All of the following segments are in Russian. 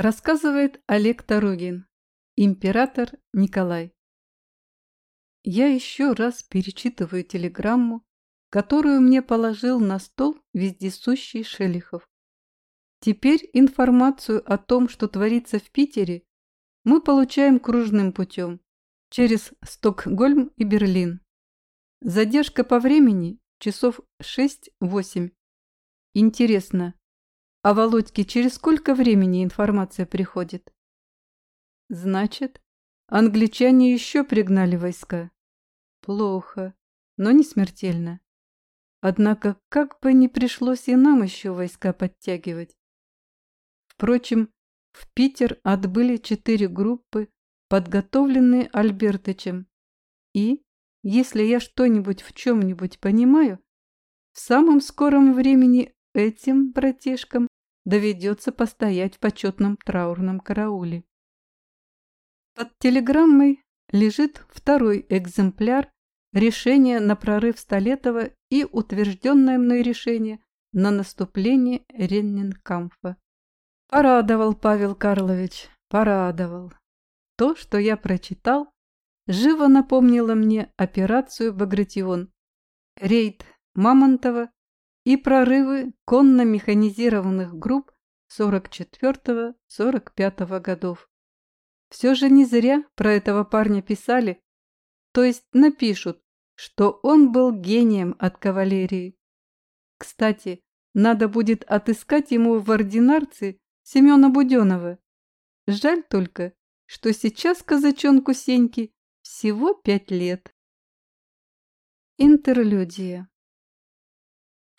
Рассказывает Олег Таругин, император Николай. Я еще раз перечитываю телеграмму, которую мне положил на стол вездесущий Шелихов. Теперь информацию о том, что творится в Питере, мы получаем кружным путем, через Стокгольм и Берлин. Задержка по времени часов 6-8. Интересно, а Володьке через сколько времени информация приходит? Значит, англичане еще пригнали войска. Плохо, но не смертельно. Однако, как бы ни пришлось и нам еще войска подтягивать. Впрочем, в Питер отбыли четыре группы, подготовленные Альбертычем. И, если я что-нибудь в чем-нибудь понимаю, в самом скором времени этим братишкам доведется постоять в почетном траурном карауле. Под телеграммой лежит второй экземпляр решения на прорыв Столетова и утвержденное мной решение на наступление Реннинкамфа. Порадовал Павел Карлович, порадовал. То, что я прочитал, живо напомнило мне операцию «Багратион», рейд Мамонтова и прорывы конно-механизированных групп 44-45 годов. Все же не зря про этого парня писали, то есть напишут, что он был гением от кавалерии. Кстати, надо будет отыскать ему в ординарце Семена Буденова. Жаль только, что сейчас казачонку Сеньки всего пять лет. Интерлюдия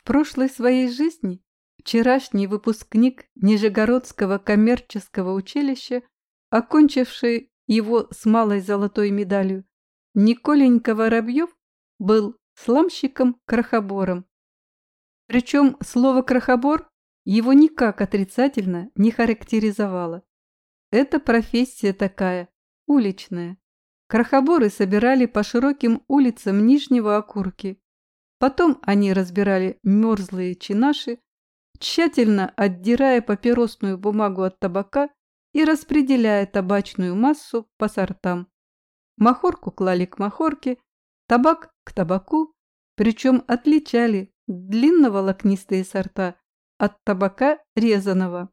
в прошлой своей жизни вчерашний выпускник Нижегородского коммерческого училища, окончивший его с малой золотой медалью, Николенька Воробьев был сламщиком-крохобором. Причем слово «крохобор» его никак отрицательно не характеризовало. Это профессия такая, уличная. Крохоборы собирали по широким улицам Нижнего окурки, Потом они разбирали мерзлые чинаши, тщательно отдирая папиросную бумагу от табака и распределяя табачную массу по сортам. Махорку клали к махорке, табак к табаку, причем отличали длинноволокнистые сорта от табака резаного.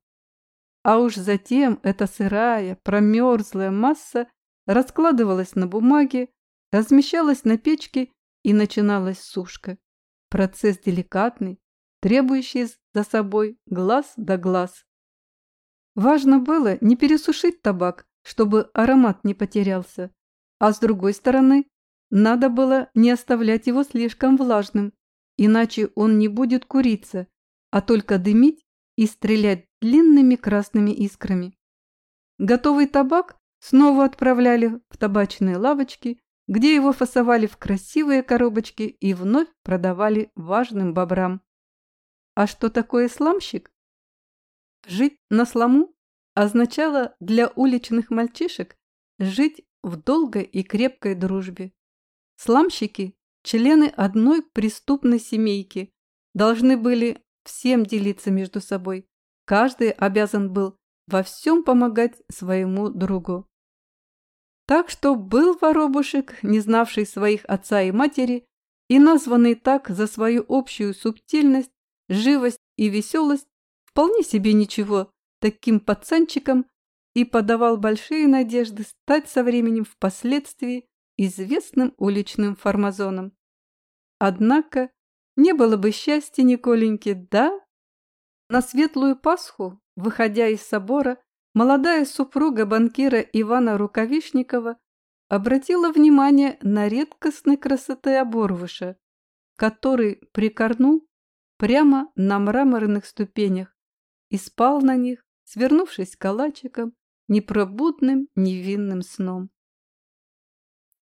А уж затем эта сырая, промерзлая масса раскладывалась на бумаге, размещалась на печке и начиналась сушка. Процесс деликатный, требующий за собой глаз да глаз. Важно было не пересушить табак, чтобы аромат не потерялся, а с другой стороны, надо было не оставлять его слишком влажным, иначе он не будет куриться, а только дымить и стрелять длинными красными искрами. Готовый табак снова отправляли в табачные лавочки где его фасовали в красивые коробочки и вновь продавали важным бобрам. А что такое сламщик? Жить на слому означало для уличных мальчишек жить в долгой и крепкой дружбе. Сламщики, члены одной преступной семейки, должны были всем делиться между собой. Каждый обязан был во всем помогать своему другу. Так что был воробушек, не знавший своих отца и матери, и названный так за свою общую субтильность, живость и веселость, вполне себе ничего, таким пацанчиком и подавал большие надежды стать со временем впоследствии известным уличным фармазоном. Однако не было бы счастья Николеньке, да? На светлую Пасху, выходя из собора, молодая супруга банкира Ивана Рукавишникова обратила внимание на редкостной красоты оборвыша, который прикорнул прямо на мраморных ступенях и спал на них, свернувшись калачиком, непробудным невинным сном.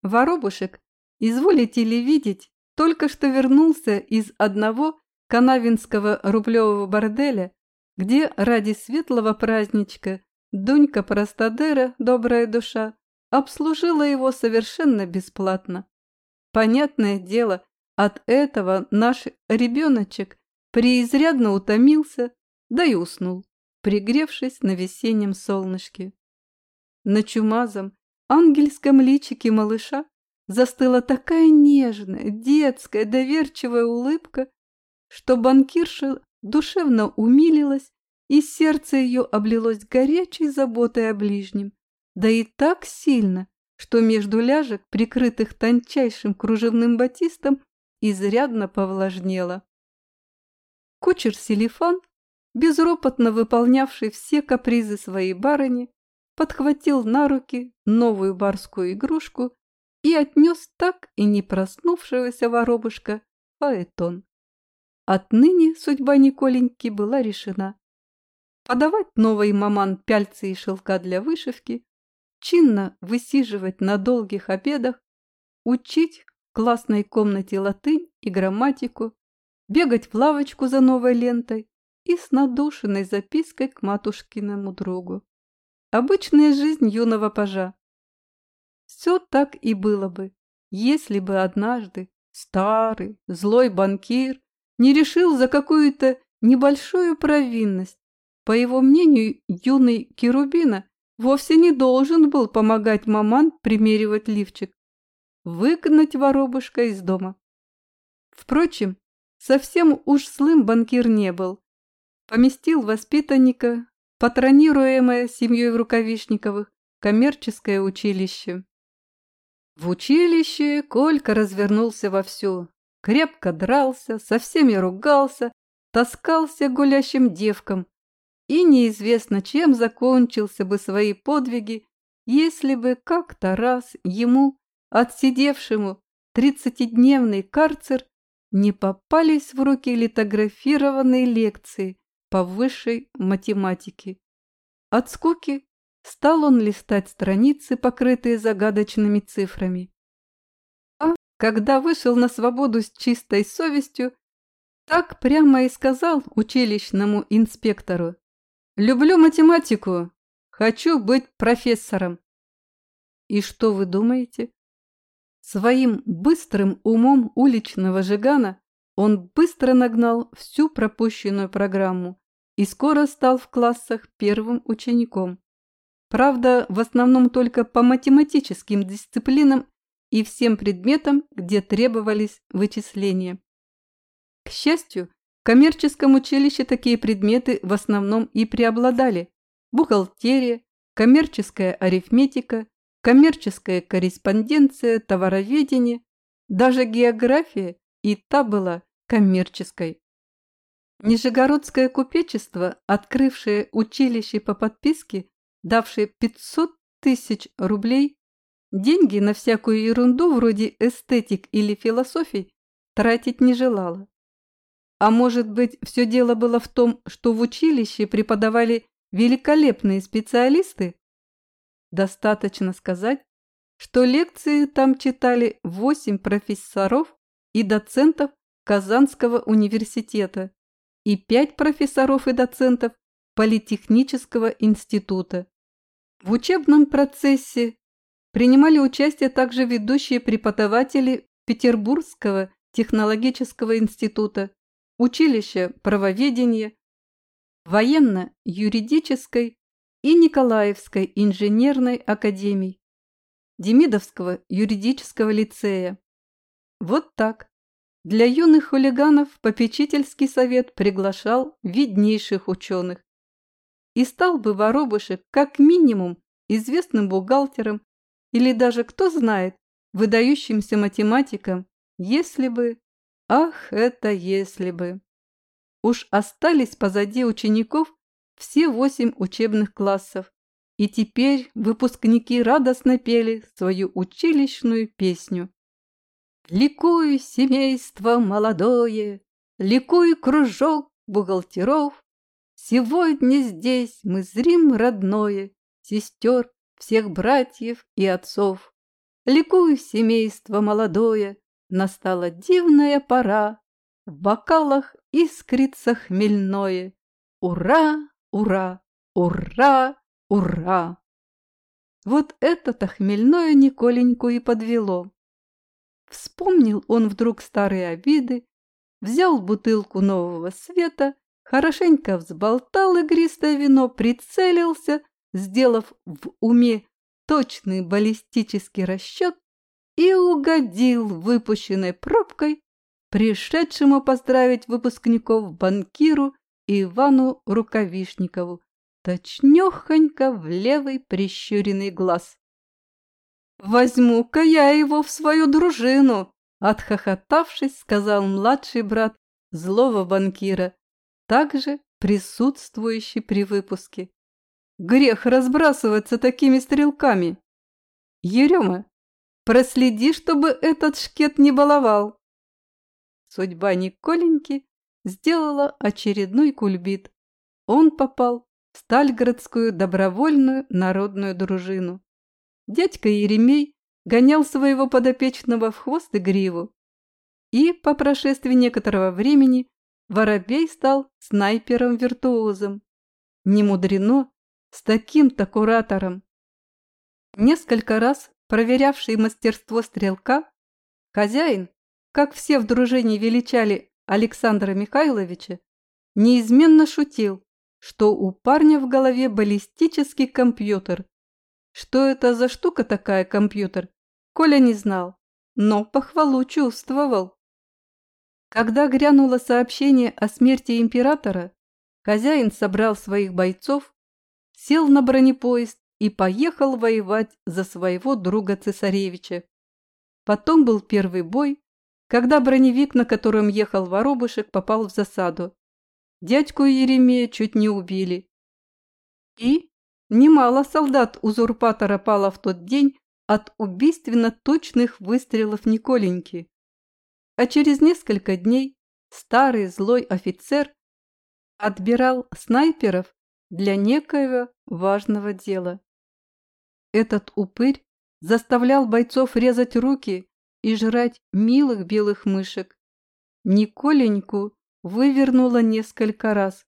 Воробушек, изволите ли видеть, только что вернулся из одного канавинского рублевого борделя, где ради светлого праздничка Дунька Простодера, добрая душа, обслужила его совершенно бесплатно. Понятное дело, от этого наш ребеночек преизрядно утомился, да и уснул, пригревшись на весеннем солнышке. На чумазом, ангельском личике малыша застыла такая нежная, детская, доверчивая улыбка, что банкирша душевно умилилась, и сердце ее облилось горячей заботой о ближнем, да и так сильно, что между ляжек, прикрытых тончайшим кружевным батистом, изрядно повлажнело. Кучер Селифан, безропотно выполнявший все капризы своей барыни, подхватил на руки новую барскую игрушку и отнес так и не проснувшегося воробушка Фаэтон. Отныне судьба Николеньки была решена. Подавать новой маман пяльцы и шелка для вышивки, чинно высиживать на долгих обедах, учить в классной комнате латынь и грамматику, бегать в лавочку за новой лентой и с надушенной запиской к матушкиному другу. Обычная жизнь юного пажа. Все так и было бы, если бы однажды старый, злой банкир не решил за какую-то небольшую провинность. По его мнению, юный Керубина вовсе не должен был помогать маман примеривать лифчик, выгнать воробушка из дома. Впрочем, совсем уж злым банкир не был. Поместил воспитанника, патронируемое семьей Рукавишниковых, коммерческое училище. В училище Колька развернулся вовсю, крепко дрался, со всеми ругался, таскался гулящим девкам, и неизвестно, чем закончился бы свои подвиги, если бы как-то раз ему, отсидевшему тридцатидневный карцер, не попались в руки литографированные лекции по высшей математике. От скуки стал он листать страницы, покрытые загадочными цифрами. А когда вышел на свободу с чистой совестью, так прямо и сказал училищному инспектору. «Люблю математику, хочу быть профессором». И что вы думаете? Своим быстрым умом уличного жигана он быстро нагнал всю пропущенную программу и скоро стал в классах первым учеником. Правда, в основном только по математическим дисциплинам и всем предметам, где требовались вычисления. К счастью, коммерческом училище такие предметы в основном и преобладали. Бухгалтерия, коммерческая арифметика, коммерческая корреспонденция, товароведение, даже география и та была коммерческой. Нижегородское купечество, открывшее училище по подписке, давшее 500 тысяч рублей, деньги на всякую ерунду вроде эстетик или философий тратить не желало. А может быть, все дело было в том, что в училище преподавали великолепные специалисты? Достаточно сказать, что лекции там читали 8 профессоров и доцентов Казанского университета и пять профессоров и доцентов Политехнического института. В учебном процессе принимали участие также ведущие преподаватели Петербургского технологического института, училища правоведения, военно-юридической и Николаевской инженерной академий, Демидовского юридического лицея. Вот так. Для юных хулиганов попечительский совет приглашал виднейших ученых. И стал бы Воробышек как минимум известным бухгалтером или даже, кто знает, выдающимся математиком, если бы... Ах, это если бы! Уж остались позади учеников все восемь учебных классов, и теперь выпускники радостно пели свою училищную песню. Ликуй, семейство молодое, Ликуй, кружок бухгалтеров. Сегодня здесь мы зрим родное, Сестер, всех братьев и отцов. Ликуй, семейство молодое, Настала дивная пора, В бокалах искрится хмельное. Ура, ура, ура, ура! Вот это-то хмельное Николеньку и подвело. Вспомнил он вдруг старые обиды, взял бутылку нового света, хорошенько взболтал игристое вино, прицелился, сделав в уме точный баллистический расчет и угодил выпущенной пробкой пришедшему поздравить выпускников банкиру Ивану Рукавишникову, точнёхонько в левый прищуренный глаз. «Возьму-ка я его в свою дружину!» Отхохотавшись, сказал младший брат злого банкира, также присутствующий при выпуске. Грех разбрасываться такими стрелками. Ерема, проследи, чтобы этот шкет не баловал. Судьба Николеньки сделала очередной кульбит. Он попал в Стальгородскую добровольную народную дружину. Дядька Еремей гонял своего подопечного в хвост и гриву. И, по прошествии некоторого времени, Воробей стал снайпером-виртуозом. Не мудрено с таким-то куратором. Несколько раз проверявший мастерство стрелка, хозяин, как все в дружине величали Александра Михайловича, неизменно шутил, что у парня в голове баллистический компьютер. Что это за штука такая компьютер, Коля не знал, но похвалу чувствовал. Когда грянуло сообщение о смерти императора, хозяин собрал своих бойцов, сел на бронепоезд и поехал воевать за своего друга-цесаревича. Потом был первый бой, когда броневик, на котором ехал воробышек, попал в засаду. Дядьку Еремея чуть не убили. И немало солдат узурпатора пало в тот день от убийственно точных выстрелов Николеньки. А через несколько дней старый злой офицер отбирал снайперов для некоего важного дела. Этот упырь заставлял бойцов резать руки и жрать милых белых мышек. Николеньку вывернуло несколько раз,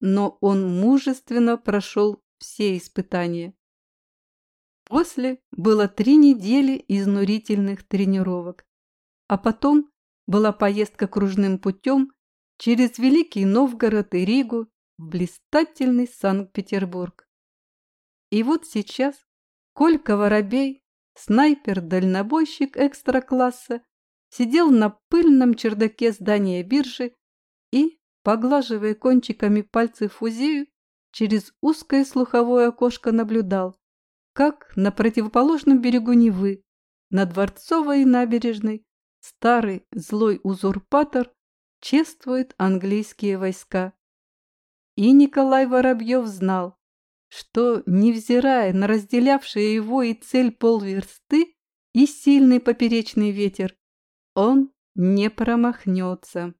но он мужественно прошел все испытания. После было три недели изнурительных тренировок, а потом была поездка кружным путем через Великий Новгород и Ригу в блистательный Санкт-Петербург. И вот сейчас Колька Воробей, снайпер-дальнобойщик экстра-класса, сидел на пыльном чердаке здания биржи и, поглаживая кончиками пальцев фузею, через узкое слуховое окошко наблюдал, как на противоположном берегу Невы, на Дворцовой набережной, старый злой узурпатор чествует английские войска. И Николай Воробьев знал, что, невзирая на разделявшие его и цель полверсты и сильный поперечный ветер, он не промахнется.